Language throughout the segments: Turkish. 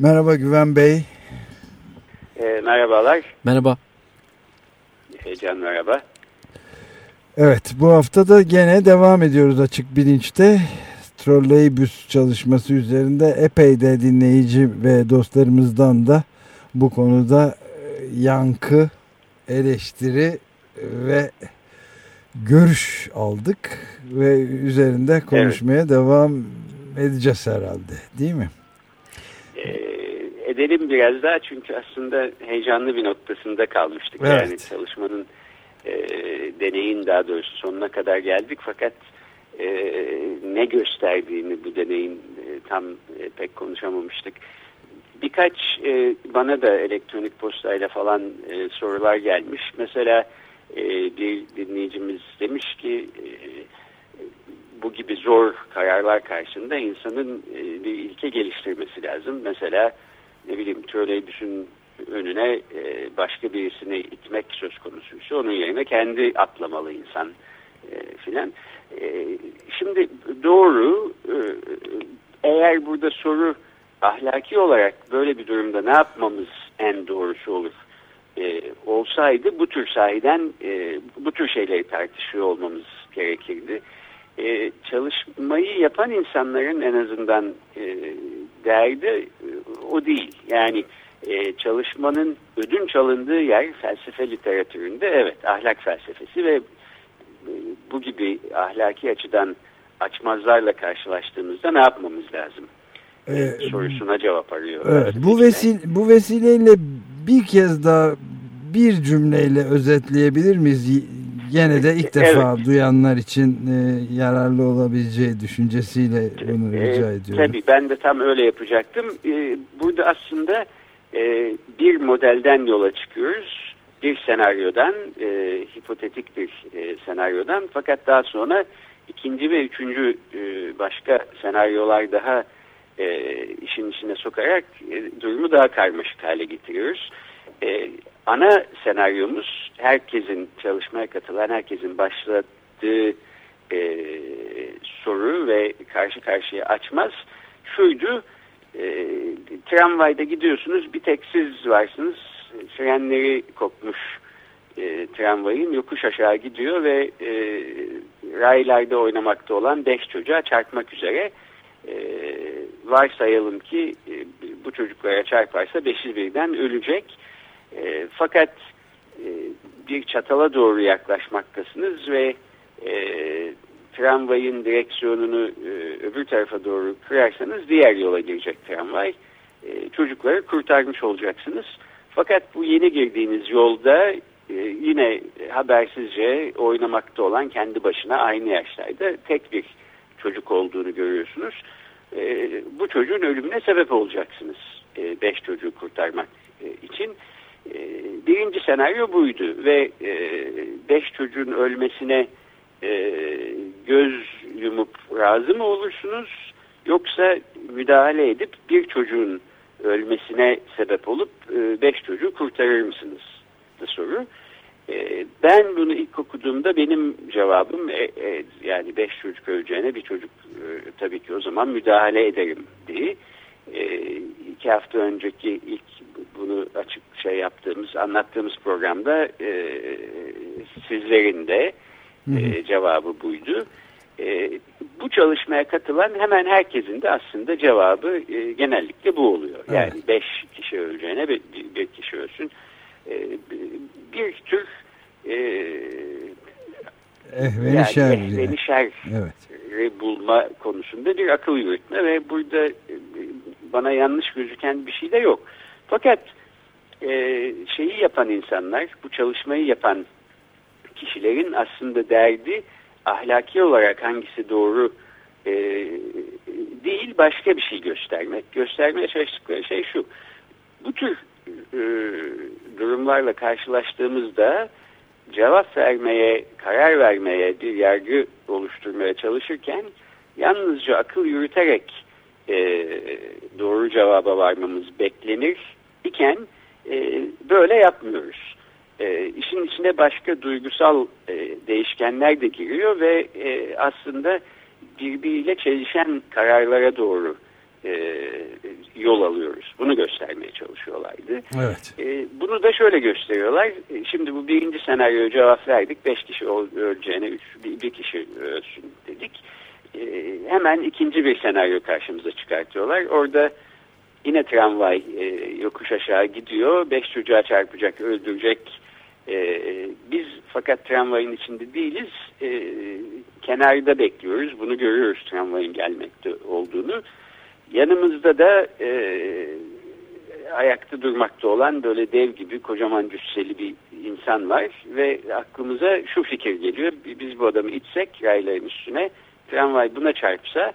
Merhaba Güven Bey. E, merhabalar. Merhaba. Heyecan merhaba. Evet bu hafta da gene devam ediyoruz açık bilinçte. Trolleybüs çalışması üzerinde epey de dinleyici ve dostlarımızdan da bu konuda e, yankı, eleştiri ve görüş aldık ve üzerinde konuşmaya evet. devam edeceğiz herhalde değil mi? Ee, edelim biraz daha çünkü aslında heyecanlı bir noktasında kalmıştık. Evet. Yani çalışmanın e, deneyin daha doğrusu sonuna kadar geldik fakat e, ne gösterdiğini bu deneyin e, tam e, pek konuşamamıştık. Birkaç e, bana da elektronik postayla falan e, sorular gelmiş. Mesela e, bir dinleyicimiz demiş ki e, bu gibi zor kararlar karşısında insanın e, bir ilke geliştirmesi lazım. Mesela ne bileyim trolleybüsün önüne e, başka birisini itmek söz konusuysa onun yerine kendi atlamalı insan e, filan. E, şimdi doğru e, eğer burada soru ahlaki olarak böyle bir durumda ne yapmamız en doğrusu olur e, olsaydı bu tür sahiden e, bu tür şeyleri tartışıyor olmamız gerekirdi. E, çalışmayı yapan insanların en azından e, derdi e, o değil. Yani e, çalışmanın ödünç alındığı yer felsefe literatüründe evet ahlak felsefesi ve e, bu gibi ahlaki açıdan açmazlarla karşılaştığımızda ne yapmamız lazım? Ee, sorusuna cevap arıyor. Evet, bu, vesil bu vesileyle bir kez daha bir cümleyle özetleyebilir miyiz? Yine de ilk defa evet. duyanlar için e, yararlı olabileceği düşüncesiyle bunu rica e, ediyorum. Tabii ben de tam öyle yapacaktım. E, burada aslında e, bir modelden yola çıkıyoruz. Bir senaryodan, e, hipotetik bir e, senaryodan fakat daha sonra ikinci ve üçüncü e, başka senaryolar daha e, işin içine sokarak e, durumu daha karmaşık hale getiriyoruz. E, ana senaryomuz herkesin çalışmaya katılan herkesin başladığı e, soru ve karşı karşıya açmaz. Şuydu e, tramvayda gidiyorsunuz bir tek siz varsınız. Frenleri kopmuş e, tramvayın. Yokuş aşağı gidiyor ve e, raylarda oynamakta olan beş çocuğa çarpmak üzere e, varsayalım ki e, bu çocuklara çarparsa beşi birden ölecek. E, fakat e, bir çatala doğru yaklaşmaktasınız ve e, tramvayın direksiyonunu e, öbür tarafa doğru kırarsanız diğer yola girecek tramvay. E, çocukları kurtarmış olacaksınız. Fakat bu yeni girdiğiniz yolda e, yine habersizce oynamakta olan kendi başına aynı yaşlarda tek bir çocuk olduğunu görüyorsunuz. E, bu çocuğun ölümüne sebep olacaksınız. E, beş çocuğu kurtarmak e, için. Birinci senaryo buydu ve e, beş çocuğun ölmesine e, göz yumup razı mı olursunuz? Yoksa müdahale edip bir çocuğun ölmesine sebep olup e, beş çocuğu kurtarır mısınız? da soru. E, ben bunu ilk okuduğumda benim cevabım e, e, yani beş çocuk öleceğine bir çocuk e, tabii ki o zaman müdahale ederim diye. E, iki hafta önceki ilk bunu açık şey yaptığımız, anlattığımız programda e, sizlerin de e, cevabı buydu. E, bu çalışmaya katılan hemen herkesin de aslında cevabı e, genellikle bu oluyor. Evet. Yani beş kişi öleceğine bir, bir kişi ölsün. E, bir tür e, ehvenişer, yani ehvenişer evet. bulma konusunda bir akıl yürütme ve burada e, bana yanlış gözüken bir şey de yok. Fakat e, şeyi yapan insanlar, bu çalışmayı yapan kişilerin aslında derdi ahlaki olarak hangisi doğru e, değil başka bir şey göstermek. Göstermeye çalıştıkları şey şu. Bu tür e, durumlarla karşılaştığımızda cevap vermeye, karar vermeye, bir yargı oluşturmaya çalışırken yalnızca akıl yürüterek e, doğru cevaba varmamız beklenir iken e, böyle yapmıyoruz. E, işin içine başka duygusal e, değişkenler de giriyor ve e, aslında birbiriyle çelişen kararlara doğru e, yol alıyoruz. Bunu göstermeye çalışıyorlardı. Evet. E, bunu da şöyle gösteriyorlar. Şimdi bu birinci senaryoya cevap verdik. Beş kişi öleceğine üç, bir, bir kişi ölsün dedik. E, hemen ikinci bir senaryo karşımıza çıkartıyorlar. Orada yine tramvay e, yokuş aşağı gidiyor. Beş çocuğa çarpacak, öldürecek. E, biz fakat tramvayın içinde değiliz. E, kenarda bekliyoruz. Bunu görüyoruz tramvayın gelmekte olduğunu. Yanımızda da e, ayakta durmakta olan böyle dev gibi kocaman cüsseli bir insan var ve aklımıza şu fikir geliyor. Biz bu adamı itsek rayların üstüne tramvay buna çarpsa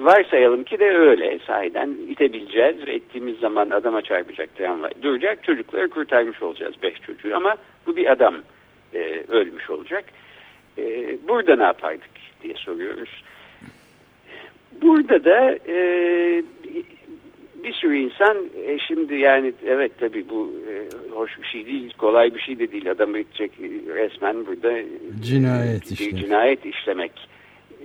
varsayalım ki de öyle sahiden itebileceğiz ve ettiğimiz zaman adama çarpacak tramvay duracak çocukları kurtarmış olacağız beş çocuğu ama bu bir adam e, ölmüş olacak. E, burada ne yapardık diye soruyoruz. Burada da e, bir sürü insan e, şimdi yani evet tabii bu e, hoş bir şey değil, kolay bir şey de değil. Adamı gidecek resmen burada cinayet, bir işte. cinayet işlemek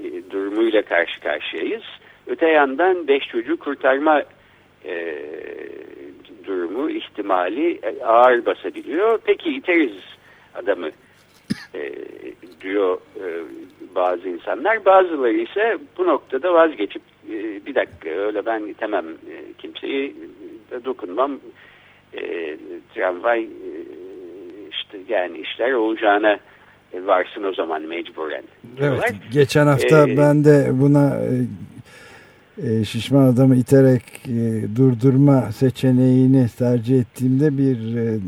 e, durumuyla karşı karşıyayız. Öte yandan beş çocuğu kurtarma e, durumu, ihtimali e, ağır basabiliyor. Peki iteriz adamı e, diyor e, bazı insanlar. Bazıları ise bu noktada vazgeçip e, bir dakika öyle ben itemem e, kimseyi e, dokunmam e, tramvay e, işte yani işler olacağına e, varsın o zaman mecburen. Evet geçen hafta ee, ben de buna e, şişman adamı iterek e, durdurma seçeneğini tercih ettiğimde bir e,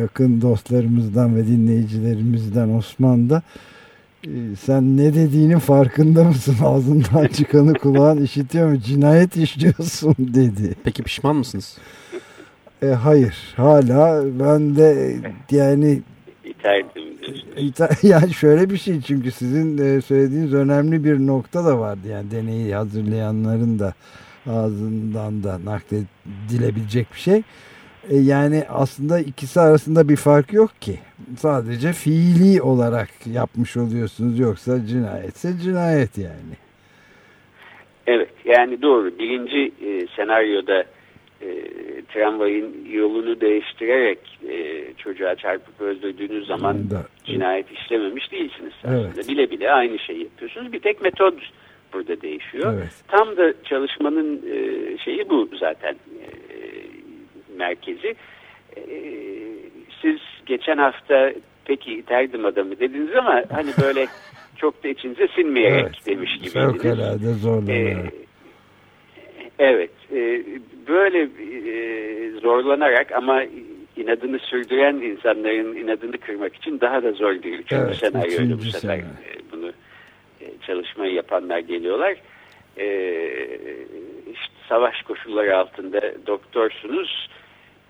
yakın dostlarımızdan ve dinleyicilerimizden Osman da e, sen ne dediğinin farkında mısın? Ağzından çıkanı kulağın işitiyor mu? Cinayet işliyorsun dedi. Peki pişman mısınız? E, hayır. Hala ben de yani iterdim Yani şöyle bir şey çünkü sizin e, söylediğiniz önemli bir nokta da vardı. Yani deneyi hazırlayanların da ağzından da nakledilebilecek bir şey. E, yani aslında ikisi arasında bir fark yok ki. Sadece fiili olarak yapmış oluyorsunuz. Yoksa cinayetse cinayet yani. Evet yani doğru. Birinci e, senaryoda e, tramvayın yolunu değiştirerek e, çocuğa çarpıp öldürdüğünüz zaman da, cinayet işlememiş değilsiniz. Evet. Bile bile aynı şeyi yapıyorsunuz. Bir tek metod burada değişiyor. Evet. Tam da çalışmanın e, şeyi bu zaten e, merkezi. E, siz geçen hafta peki iterdim adamı dediniz ama hani böyle çok da içinize sinmeyerek evet. demiş gibiydiniz. Fevkalade zorlanarak. E, Evet, e, böyle e, zorlanarak ama inadını sürdüren insanların inadını kırmak için daha da zor bir üçüncü evet, senaryoydu bu sefer. Sene. Bunu e, çalışmayı yapanlar geliyorlar. E, işte savaş koşulları altında doktorsunuz.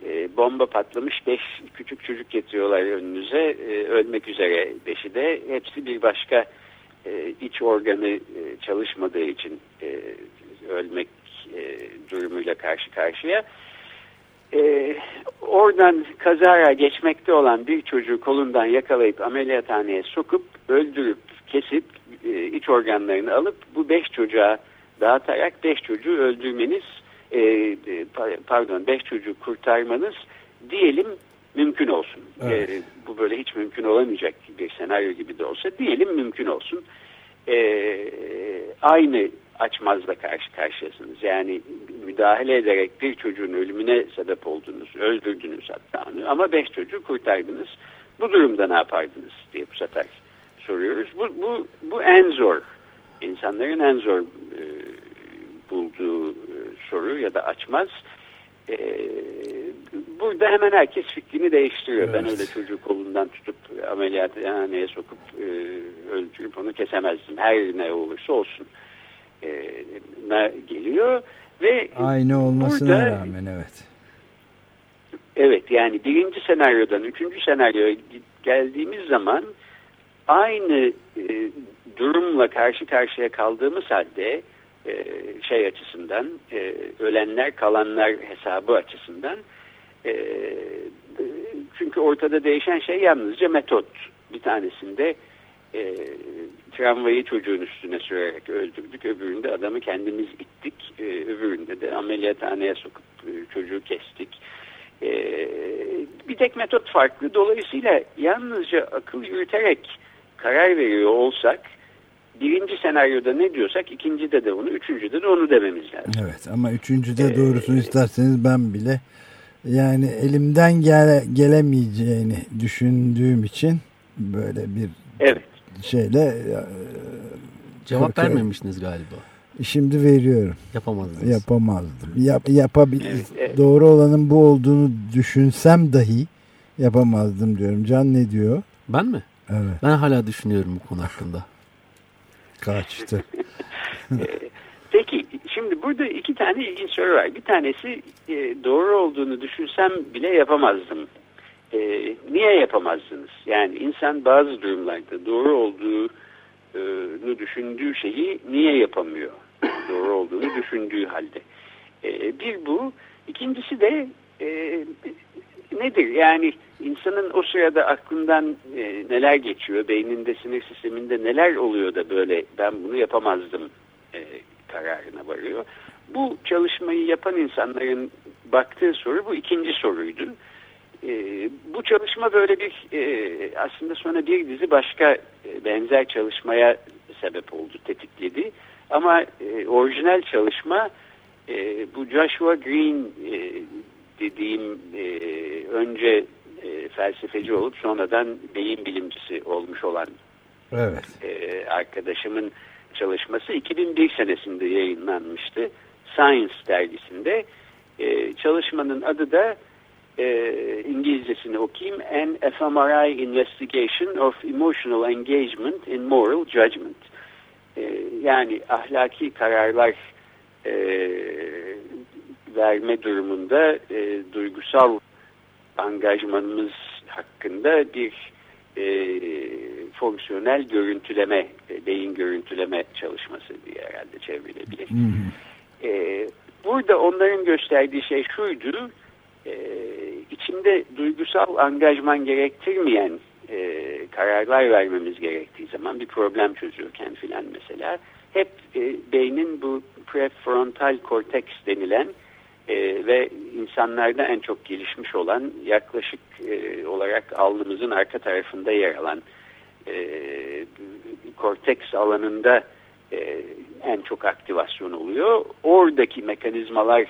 E, bomba patlamış beş küçük çocuk getiriyorlar önünüze. E, ölmek üzere beşi de. Hepsi bir başka e, iç organı e, çalışmadığı için e, ölmek e, durumuyla karşı karşıya. E, oradan kazara geçmekte olan bir çocuğu kolundan yakalayıp ameliyathaneye sokup öldürüp kesip e, iç organlarını alıp bu beş çocuğa dağıtarak beş çocuğu öldürmeniz e, pardon beş çocuğu kurtarmanız diyelim mümkün olsun. Evet. E, bu böyle hiç mümkün olamayacak bir senaryo gibi de olsa diyelim mümkün olsun. E, aynı açmazla karşı karşıyasınız. Yani müdahale ederek bir çocuğun ölümüne sebep oldunuz, öldürdünüz hatta onu ama beş çocuğu kurtardınız. Bu durumda ne yapardınız diye bu sefer soruyoruz. Bu, bu, bu en zor, insanların en zor e, bulduğu e, soru ya da açmaz. E, burada hemen herkes fikrini değiştiriyor. Evet. Ben öyle çocuğu kolundan tutup ameliyathaneye sokup e, öldürüp onu kesemezdim. Her ne olursa olsun e, geliyor ve aynı olmasına burada, rağmen evet. Evet yani birinci senaryodan üçüncü senaryoya geldiğimiz zaman aynı e, durumla karşı karşıya kaldığımız halde e, şey açısından e, ölenler kalanlar hesabı açısından e, çünkü ortada değişen şey yalnızca metot. Bir tanesinde e, tramvayı çocuğun üstüne sürerek öldürdük. Öbüründe adamı kendimiz ittik. E, öbüründe de ameliyathaneye sokup e, çocuğu kestik. E, bir tek metot farklı. Dolayısıyla yalnızca akıl yürüterek karar veriyor olsak birinci senaryoda ne diyorsak ikincide de onu, üçüncüde de onu dememiz lazım. Evet ama üçüncüde ee, doğrusunu isterseniz ben bile yani elimden gele, gelemeyeceğini düşündüğüm için böyle bir evet. Şeyle e, cevap korkuyorum. vermemiştiniz galiba. Şimdi veriyorum. Yapamazdınız. Yapamazdım. Yap, yapabil evet, evet. Doğru olanın bu olduğunu düşünsem dahi yapamazdım diyorum. Can ne diyor? Ben mi? Evet. Ben hala düşünüyorum bu konu hakkında. Kaçtı. Peki şimdi burada iki tane ilginç soru var. Bir tanesi e, doğru olduğunu düşünsem bile yapamazdım. E, niye yapamazdınız? Yani insan bazı durumlarda doğru olduğunu düşündüğü şeyi niye yapamıyor? doğru olduğunu düşündüğü halde. E, bir bu. İkincisi de e, nedir? Yani insanın o sırada aklından e, neler geçiyor, beyninde, sinir sisteminde neler oluyor da böyle ben bunu yapamazdım e, kararına varıyor. Bu çalışmayı yapan insanların baktığı soru bu ikinci soruydu. E, bu çalışma böyle bir e, aslında sonra bir dizi başka e, benzer çalışmaya sebep oldu, tetikledi. Ama e, orijinal çalışma e, bu Joshua Green e, dediğim e, önce e, felsefeci olup sonradan beyin bilimcisi olmuş olan evet. e, arkadaşımın çalışması 2001 senesinde yayınlanmıştı. Science dergisinde. E, çalışmanın adı da e, İngilizcesini okuyayım. An fMRI Investigation of Emotional Engagement in Moral Judgment. E, yani ahlaki kararlar e, verme durumunda e, duygusal angajmanımız hakkında bir e, fonksiyonel görüntüleme, e, beyin görüntüleme çalışması diye herhalde çevrilebilir. Hı. E, burada onların gösterdiği şey şuydu, e, içinde duygusal angajman gerektirmeyen e, kararlar vermemiz gerektiği zaman bir problem çözüyorken filan mesela hep e, beynin bu prefrontal korteks denilen e, ve insanlarda en çok gelişmiş olan yaklaşık e, olarak alnımızın arka tarafında yer alan e, korteks alanında e, en çok aktivasyon oluyor. Oradaki mekanizmalar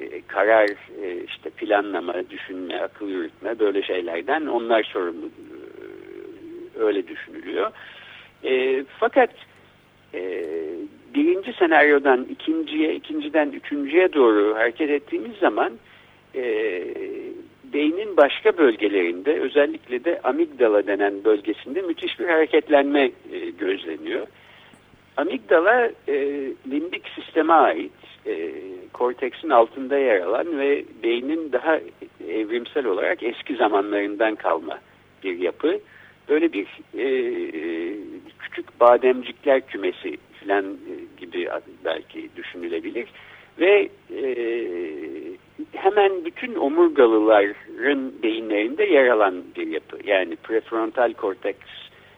e, karar, e, işte planlama, düşünme, akıl yürütme böyle şeylerden onlar sorumlu e, öyle düşünülüyor. E, fakat e, birinci senaryodan ikinciye, ikinciden üçüncüye doğru hareket ettiğimiz zaman e, beynin başka bölgelerinde özellikle de amigdala denen bölgesinde müthiş bir hareketlenme e, gözleniyor. Amigdala e, limbik sisteme ait e, korteksin altında yer alan ve beynin daha evrimsel olarak eski zamanlarından kalma bir yapı. Böyle bir e, küçük bademcikler kümesi falan e, gibi belki düşünülebilir. Ve e, hemen bütün omurgalıların beyinlerinde yer alan bir yapı. Yani prefrontal korteks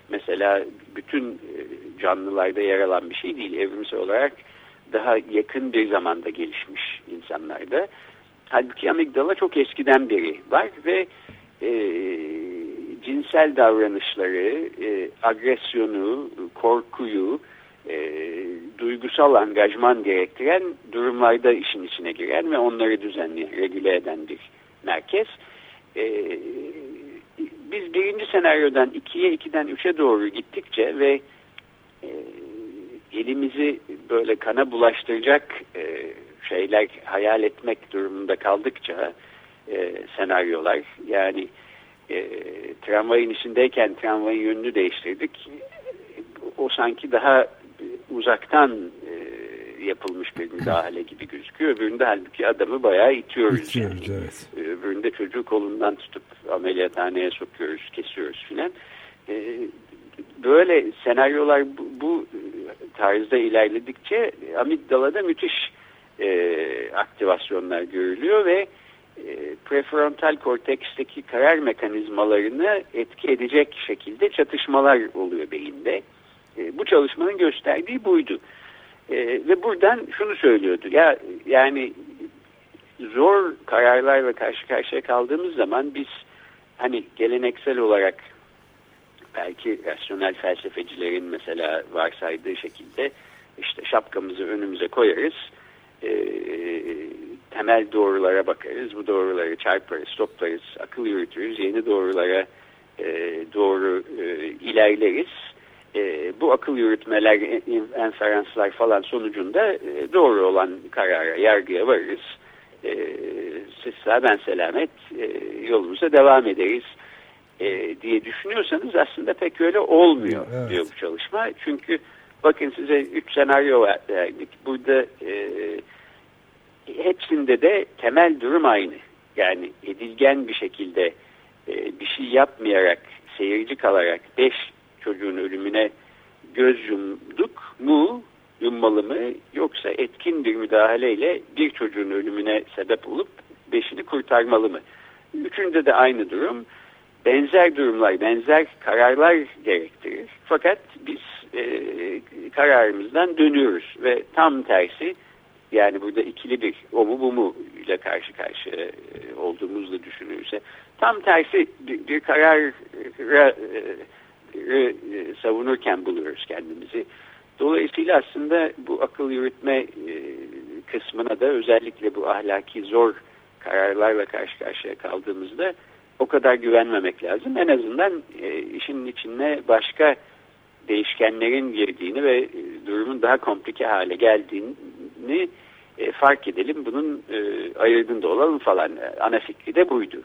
mesela bütün e, canlılarda yer alan bir şey değil. Evrimsel olarak daha yakın bir zamanda gelişmiş insanlarda. Halbuki amigdala çok eskiden beri var ve e, cinsel davranışları, e, agresyonu, korkuyu, e, duygusal angajman gerektiren durumlarda işin içine giren ve onları düzenleyen, regüle eden bir merkez. E, biz birinci senaryodan ikiye, ikiden üçe doğru gittikçe ve e, elimizi böyle kana bulaştıracak e, şeyler hayal etmek durumunda kaldıkça e, senaryolar yani e, tramvayın içindeyken tramvayın yönünü değiştirdik o sanki daha uzaktan e, yapılmış bir müdahale gibi gözüküyor. Öbüründe halbuki adamı bayağı itiyoruz. İtiyoruz yani. evet. Öbüründe çocuğu kolundan tutup ameliyathaneye sokuyoruz, kesiyoruz filan. E, böyle senaryolar bu, bu tarzda ilerledikçe amigdalada müthiş e, aktivasyonlar görülüyor ve e, prefrontal korteksteki karar mekanizmalarını etki edecek şekilde çatışmalar oluyor beyinde. E, bu çalışmanın gösterdiği buydu. E, ve buradan şunu söylüyordu. Ya yani zor kararlarla karşı karşıya kaldığımız zaman biz hani geleneksel olarak belki rasyonel felsefecilerin mesela varsaydığı şekilde işte şapkamızı önümüze koyarız. E, temel doğrulara bakarız. Bu doğruları çarparız, toplarız, akıl yürütürüz. Yeni doğrulara e, doğru e, ilerleriz. E, bu akıl yürütmeler, enferanslar falan sonucunda e, doğru olan karara, yargıya varırız. E, siz sağ ben selamet e, yolumuza devam ederiz e, diye düşünüyorsanız aslında pek öyle olmuyor evet. diyor bu çalışma. Çünkü bakın size üç senaryo verdik. Burada e, hepsinde de temel durum aynı. Yani edilgen bir şekilde e, bir şey yapmayarak, seyirci kalarak beş çocuğun ölümüne göz yumduk mu, yummalı mı yoksa etkin bir müdahaleyle bir çocuğun ölümüne sebep olup beşini kurtarmalı mı? Üçünde de aynı durum. Benzer durumlar, benzer kararlar gerektirir. Fakat biz e, kararımızdan dönüyoruz ve tam tersi yani burada ikili bir o mu bu mu ile karşı karşıya e, olduğumuzla düşünülürse tam tersi bir, bir kararı e, savunurken buluyoruz kendimizi. Dolayısıyla aslında bu akıl yürütme e, kısmına da özellikle bu ahlaki zor kararlarla karşı karşıya kaldığımızda o kadar güvenmemek lazım. En azından işin içine başka değişkenlerin girdiğini ve durumun daha komplike hale geldiğini fark edelim. Bunun e, ayırdığında olalım falan. Ana fikri de buydu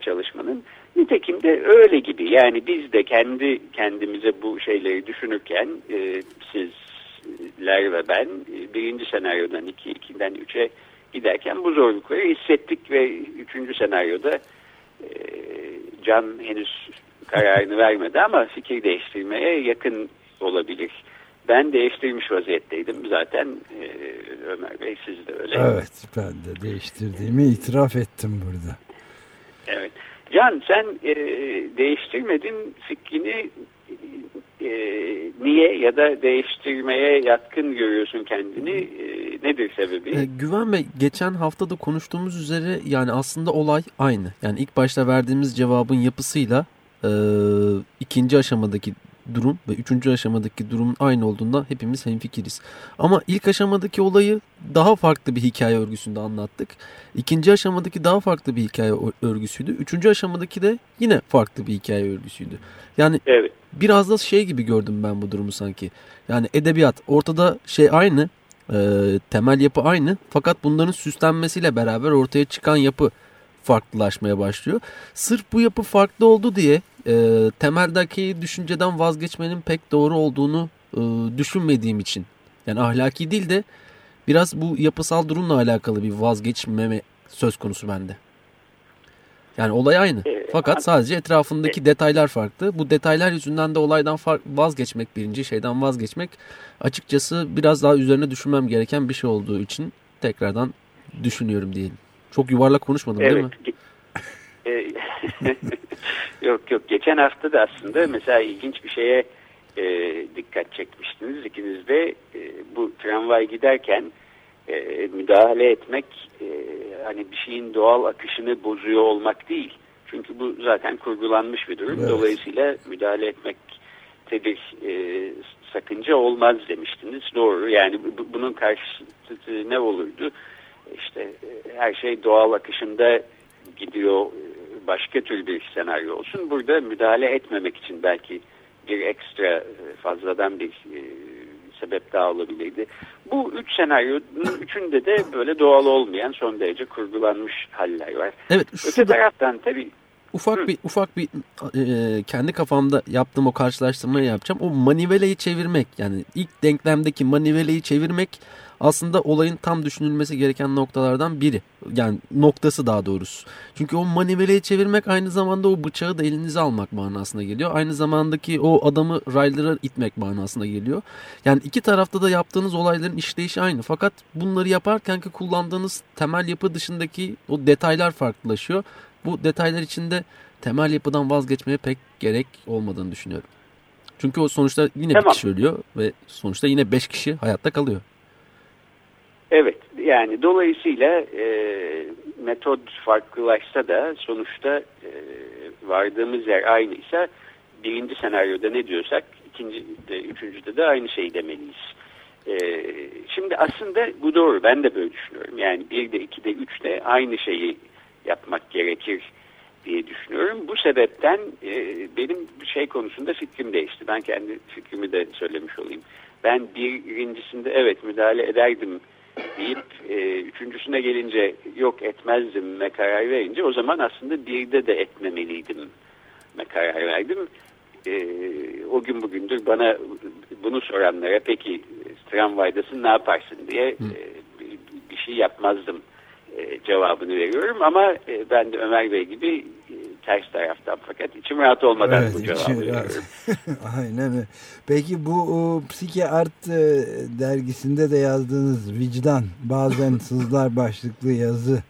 çalışmanın. Nitekim de öyle gibi. Yani biz de kendi kendimize bu şeyleri düşünürken e, sizler ve ben e, birinci senaryodan iki, ikiden üçe giderken bu zorlukları hissettik ve üçüncü senaryoda e, Can henüz kararını vermedi ama fikir değiştirmeye yakın olabilir. Ben değiştirmiş vaziyetteydim zaten e, Ömer Bey siz de öyle. Evet ben de değiştirdiğimi itiraf ettim burada. Evet. Can sen e, değiştirmedin fikrini e, niye ya da değiştirmeye yatkın görüyorsun kendini e, nedir sebebi? E, Güven Bey geçen haftada konuştuğumuz üzere yani aslında olay aynı. Yani ilk başta verdiğimiz cevabın yapısıyla e, ikinci aşamadaki durum ve üçüncü aşamadaki durumun aynı olduğunda hepimiz hemfikiriz. Ama ilk aşamadaki olayı daha farklı bir hikaye örgüsünde anlattık. İkinci aşamadaki daha farklı bir hikaye örgüsüydü. Üçüncü aşamadaki de yine farklı bir hikaye örgüsüydü. Yani evet. biraz da şey gibi gördüm ben bu durumu sanki. Yani edebiyat ortada şey aynı, e, temel yapı aynı fakat bunların süslenmesiyle beraber ortaya çıkan yapı farklılaşmaya başlıyor. Sırf bu yapı farklı oldu diye e, temeldeki düşünceden vazgeçmenin pek doğru olduğunu e, düşünmediğim için yani ahlaki değil de biraz bu yapısal durumla alakalı bir vazgeçmeme söz konusu bende. Yani olay aynı. Fakat sadece etrafındaki detaylar farklı. Bu detaylar yüzünden de olaydan vazgeçmek birinci şeyden vazgeçmek açıkçası biraz daha üzerine düşünmem gereken bir şey olduğu için tekrardan düşünüyorum diyelim. Çok yuvarlak konuşmadım evet. değil mi? E, yok yok geçen hafta da aslında mesela ilginç bir şeye e, dikkat çekmiştiniz ikiniz de e, bu tramvay giderken e, müdahale etmek e, hani bir şeyin doğal akışını bozuyor olmak değil. Çünkü bu zaten kurgulanmış bir durum. Evet. Dolayısıyla müdahale etmek bir e, sakınca olmaz demiştiniz. Doğru. Yani bu, bunun karşıtı ne olurdu? İşte e, her şey doğal akışında gidiyor başka tür bir senaryo olsun. Burada müdahale etmemek için belki bir ekstra e, fazladan bir e, sebep daha olabilirdi. Bu üç senaryonun üçünde de böyle doğal olmayan son derece kurgulanmış haller var. Evet, Öte taraftan tabii ufak Hı. bir ufak bir e, kendi kafamda yaptığım o karşılaştırmayı yapacağım. O maniveleyi çevirmek yani ilk denklemdeki maniveleyi çevirmek aslında olayın tam düşünülmesi gereken noktalardan biri. Yani noktası daha doğrusu. Çünkü o maniveleyi çevirmek aynı zamanda o bıçağı da elinize almak manasına geliyor. Aynı zamandaki o adamı raylara itmek manasına geliyor. Yani iki tarafta da yaptığınız olayların işleyişi aynı. Fakat bunları yaparken ki kullandığınız temel yapı dışındaki o detaylar farklılaşıyor. Bu detaylar içinde temel yapıdan vazgeçmeye pek gerek olmadığını düşünüyorum. Çünkü o sonuçta yine tamam. bir kişi ölüyor ve sonuçta yine beş kişi hayatta kalıyor. Evet yani dolayısıyla e, metot farklılaşsa da sonuçta e, vardığımız yer aynıysa birinci senaryoda ne diyorsak ikinci de üçüncüde de aynı şey demeliyiz. E, şimdi aslında bu doğru ben de böyle düşünüyorum yani bir de iki de üç de aynı şeyi yapmak gerekir diye düşünüyorum. Bu sebepten e, benim şey konusunda fikrim değişti. Ben kendi fikrimi de söylemiş olayım. Ben birincisinde evet müdahale ederdim deyip e, üçüncüsüne gelince yok etmezdim me karar verince o zaman aslında birde de etmemeliydim me karar verdim. E, o gün bugündür bana bunu soranlara peki tramvaydasın ne yaparsın diye e, bir şey yapmazdım e, cevabını veriyorum ama e, ben de Ömer Bey gibi e, ters taraftan fakat içim rahat olmadan evet, bu cevabı veriyorum. Aynen öyle. Peki bu o, Art e, dergisinde de yazdığınız vicdan bazen sızlar başlıklı yazı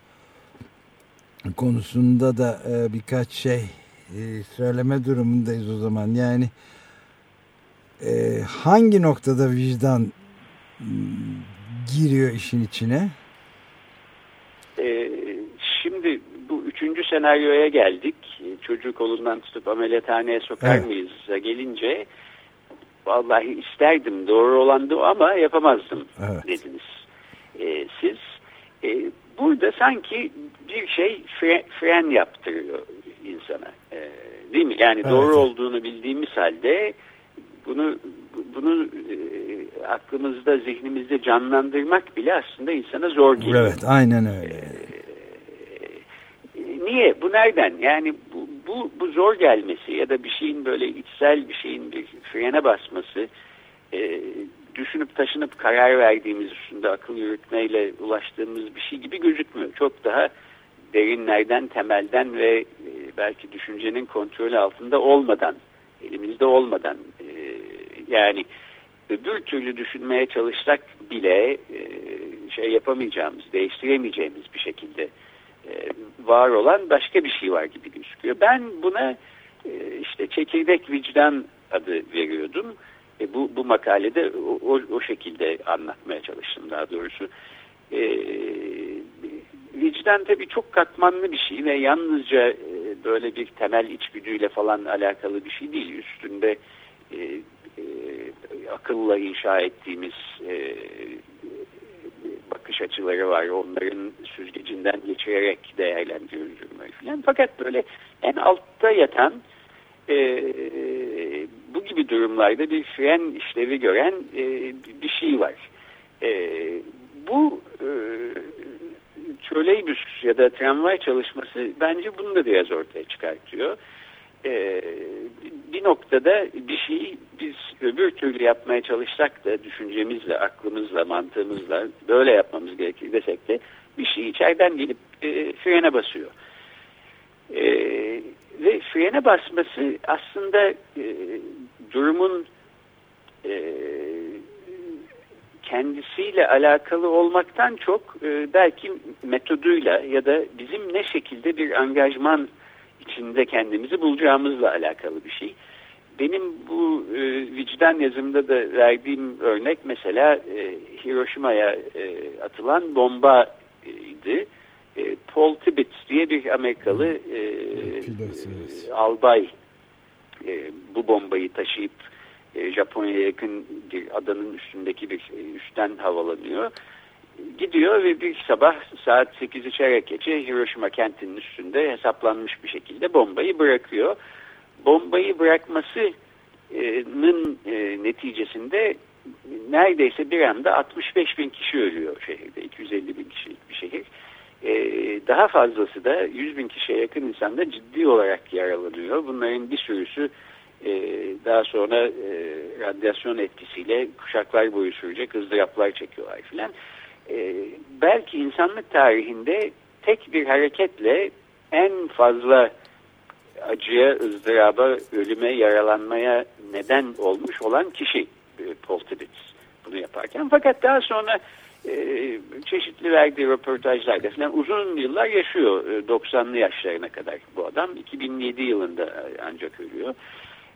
konusunda da e, birkaç şey e, söyleme durumundayız o zaman. Yani e, hangi noktada vicdan giriyor işin içine? Ee, şimdi bu üçüncü senaryoya geldik. Çocuk kolundan tutup ameliyathaneye sokar evet. mıyız gelince vallahi isterdim doğru olandı ama yapamazdım evet. dediniz ee, siz. Ee, burada sanki bir şey fre, fren yaptırıyor insana. Ee, değil mi? Yani evet. doğru olduğunu bildiğimiz halde bunu bunu e, aklımızda, zihnimizde canlandırmak bile aslında insana zor geliyor. Evet, aynen öyle. Niye? Bu nereden? Yani bu, bu, bu zor gelmesi ya da bir şeyin böyle içsel bir şeyin bir frene basması e, düşünüp taşınıp karar verdiğimiz üstünde akıl yürütmeyle ulaştığımız bir şey gibi gözükmüyor. Çok daha derinlerden, temelden ve e, belki düşüncenin kontrolü altında olmadan, elimizde olmadan e, yani öbür türlü düşünmeye çalışsak bile e, şey yapamayacağımız, değiştiremeyeceğimiz bir şekilde var olan başka bir şey var gibi gözüküyor. Ben buna e, işte çekirdek vicdan adı veriyordum. E, bu, bu makalede o, o şekilde anlatmaya çalıştım daha doğrusu. E, vicdan tabii çok katmanlı bir şey ve yalnızca e, böyle bir temel içgüdüyle falan alakalı bir şey değil. Üstünde e, e, akılla inşa ettiğimiz e, bakış açıları var. Onların süzgecinden geçirerek değerlendiriyoruz durumları falan. Fakat böyle en altta yatan e, bu gibi durumlarda bir fren işlevi gören e, bir şey var. E, bu e, troleybüs ya da tramvay çalışması bence bunu da biraz ortaya çıkartıyor e, bir noktada bir şeyi biz öbür türlü yapmaya çalışsak da düşüncemizle, aklımızla, mantığımızla böyle yapmamız gerekir desek de bir şey içeriden gelip e, frene basıyor. E, ve frene basması aslında e, durumun e, kendisiyle alakalı olmaktan çok e, belki metoduyla ya da bizim ne şekilde bir angajman içinde kendimizi bulacağımızla alakalı bir şey. Benim bu e, vicdan yazımda da verdiğim örnek mesela e, Hiroşima'ya e, atılan bombaydı. E, Paul Tibbets diye bir Amerikalı e, e, albay e, bu bombayı taşıyıp e, Japonya'ya yakın bir adanın üstündeki bir e, üstten havalanıyor gidiyor ve bir sabah saat 8'i çeyrek geçe Hiroşima kentinin üstünde hesaplanmış bir şekilde bombayı bırakıyor. Bombayı bırakmasının e, neticesinde neredeyse bir anda 65 bin kişi ölüyor şehirde. 250 bin kişilik bir şehir. e, daha fazlası da 100 bin kişiye yakın insanda ciddi olarak yaralanıyor. Bunların bir sürüsü e, daha sonra radyasyon etkisiyle kuşaklar boyu sürecek ızdıraplar çekiyorlar filan. E, belki insanlık tarihinde tek bir hareketle en fazla acıya, ızdıraba, ölüme, yaralanmaya neden olmuş olan kişi e, bunu yaparken. Fakat daha sonra e, çeşitli verdiği röportajlarda falan uzun yıllar yaşıyor. E, 90'lı yaşlarına kadar bu adam. 2007 yılında ancak ölüyor.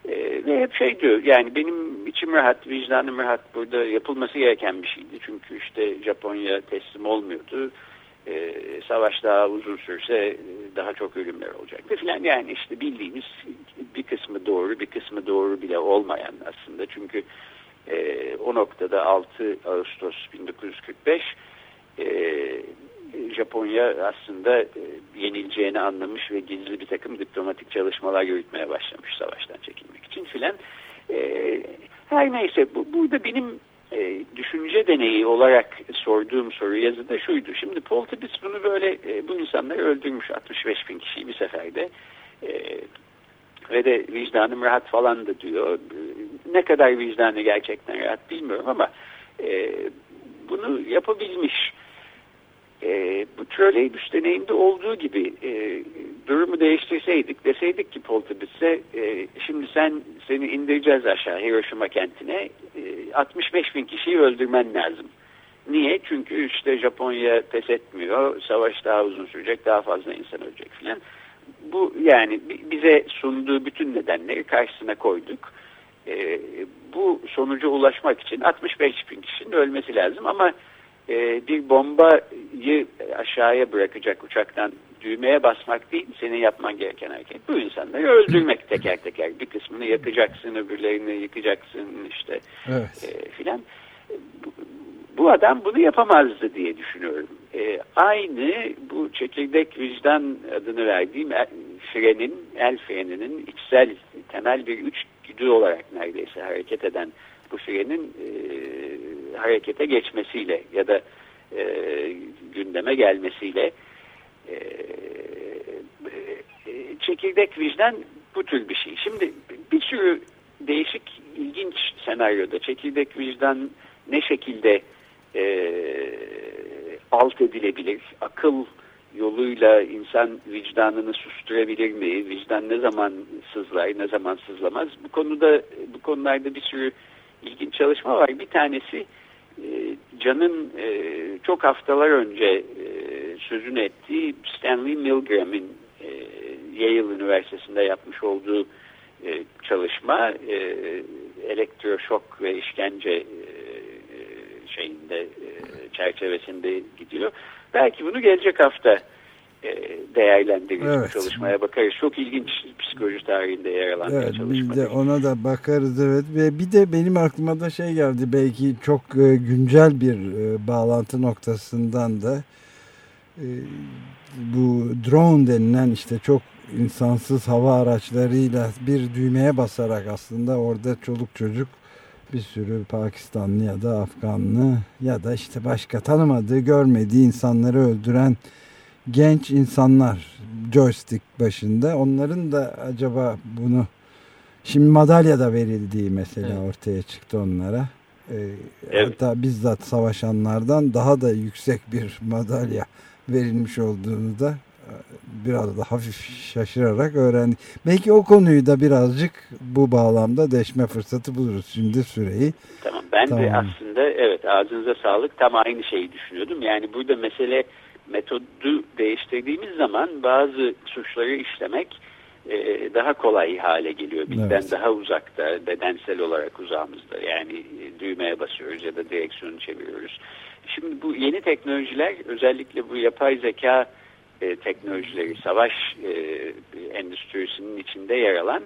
E, ve hep şey diyor yani benim içim rahat, vicdanım rahat burada yapılması gereken bir şeydi. Çünkü işte Japonya teslim olmuyordu e, savaş daha uzun sürse e, daha çok ölümler olacaktı filan. Yani işte bildiğimiz bir kısmı doğru bir kısmı doğru bile olmayan aslında. Çünkü e, o noktada 6 Ağustos 1945 e, Japonya aslında e, yenileceğini anlamış ve gizli bir takım diplomatik çalışmalar yürütmeye başlamış savaştan çekilmek için filan. E, her neyse bu, burada benim e, düşünce deneyi olarak sorduğum soru yazıda şuydu. Şimdi Paul bunu böyle bu insanları öldürmüş 65 bin kişiyi bir seferde ve de vicdanım rahat falan da diyor. Ne kadar vicdanı gerçekten rahat bilmiyorum ama bunu yapabilmiş. E, bu troleybüs deneyimde olduğu gibi e, durumu değiştirseydik deseydik ki Paul Tibbets'e e, şimdi sen seni indireceğiz aşağı Hiroşima kentine e, 65 bin kişiyi öldürmen lazım. Niye? Çünkü işte Japonya pes etmiyor. Savaş daha uzun sürecek. Daha fazla insan ölecek filan. Bu yani bize sunduğu bütün nedenleri karşısına koyduk. E, bu sonuca ulaşmak için 65 bin kişinin ölmesi lazım ama e, bir bombayı aşağıya bırakacak uçaktan düğmeye basmak değil senin yapman gereken hareket. Bu insanları öldürmek teker teker. Bir kısmını yakacaksın, öbürlerini yıkacaksın işte evet. e, filan. Bu, bu adam bunu yapamazdı diye düşünüyorum. E, aynı bu çekirdek vicdan adını verdiğim el, frenin, el freninin içsel temel bir üç güdü olarak neredeyse hareket eden bu frenin e, harekete geçmesiyle ya da e, gündeme gelmesiyle e, e, çekirdek vicdan bu tür bir şey. Şimdi bir sürü değişik ilginç senaryoda çekirdek vicdan ne şekilde e, alt edilebilir? Akıl yoluyla insan vicdanını susturabilir mi? Vicdan ne zaman sızlar, ne zaman sızlamaz? Bu konuda bu konularda bir sürü ilginç çalışma var. Bir tanesi e, Can'ın e, çok haftalar önce e, sözünü ettiği Stanley Milgram'in Yale Üniversitesi'nde yapmış olduğu çalışma elektroşok ve işkence şeyinde çerçevesinde gidiyor. Belki bunu gelecek hafta e, değerlendiririz evet. çalışmaya bakarız. Çok ilginç psikoloji tarihinde yer alan evet, bir çalışma. Biz de ona da bakarız evet. Ve bir de benim aklıma da şey geldi belki çok e, güncel bir e, bağlantı noktasından da bu drone denilen işte çok insansız hava araçlarıyla bir düğmeye basarak aslında orada çoluk çocuk bir sürü Pakistanlı ya da Afganlı ya da işte başka tanımadığı görmediği insanları öldüren genç insanlar joystick başında onların da acaba bunu şimdi madalya da verildiği mesela evet. ortaya çıktı onlara. Ee, evet. Hatta bizzat savaşanlardan daha da yüksek bir madalya verilmiş olduğunu da e, biraz da hafif şaşırarak öğrendik. Belki o konuyu da birazcık bu bağlamda deşme fırsatı buluruz şimdi süreyi. Tamam ben tamam. de aslında evet ağzınıza sağlık tam aynı şeyi düşünüyordum. Yani burada mesele metodu değiştirdiğimiğimiz zaman bazı suçları işlemek e, daha kolay hale geliyor. Bizden evet. daha uzakta, bedensel olarak uzağımızda. Yani e, düğmeye basıyoruz ya da direksiyonu çeviriyoruz. Şimdi bu yeni teknolojiler özellikle bu yapay zeka e, teknolojileri, savaş e, endüstrisinin içinde yer alan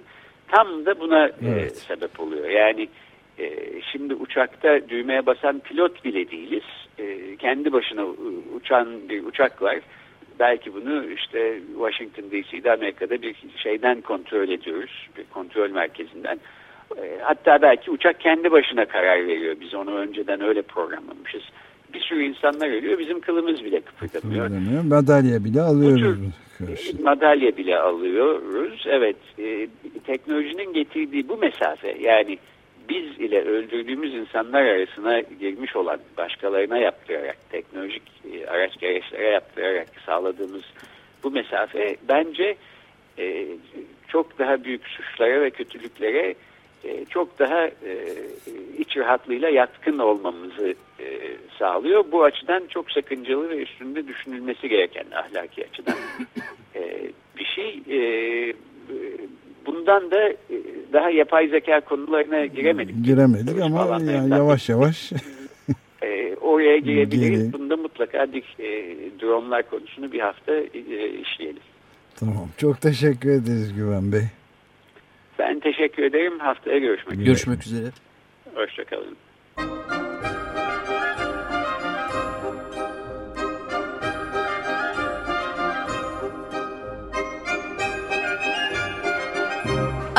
tam da buna e, evet. e, sebep oluyor. Yani e, şimdi uçakta düğmeye basan pilot bile değiliz. E, kendi başına uçan bir uçak var. Belki bunu işte Washington DC'de Amerika'da bir şeyden kontrol ediyoruz. Bir kontrol merkezinden. E, hatta belki uçak kendi başına karar veriyor. Biz onu önceden öyle programlamışız. bir sürü insanlar ölüyor. Bizim kılımız bile kıpırdamıyor. Kıpırdamıyor. Madalya bile alıyoruz. Madalya bile alıyoruz. Evet. E, teknolojinin getirdiği bu mesafe yani biz ile öldürdüğümüz insanlar arasına girmiş olan başkalarına yaptırarak, teknolojik e, araç gereçlere yaptırarak sağladığımız bu mesafe bence e, çok daha büyük suçlara ve kötülüklere e, çok daha e, iç rahatlığıyla yatkın olmamızı e, sağlıyor. Bu açıdan çok sakıncalı ve üstünde düşünülmesi gereken ahlaki açıdan e, bir şey. E, bundan da e, daha yapay zeka konularına giremedik. Giremedik ama yani yavaş yavaş e, oraya girebiliriz. Bunda mutlaka dik e, dronlar konusunu bir hafta e, işleyelim. Tamam. Çok teşekkür ederiz Güven Bey. Ben teşekkür ederim. Haftaya görüşmek üzere. Görüşmek üzere. Hoşçakalın.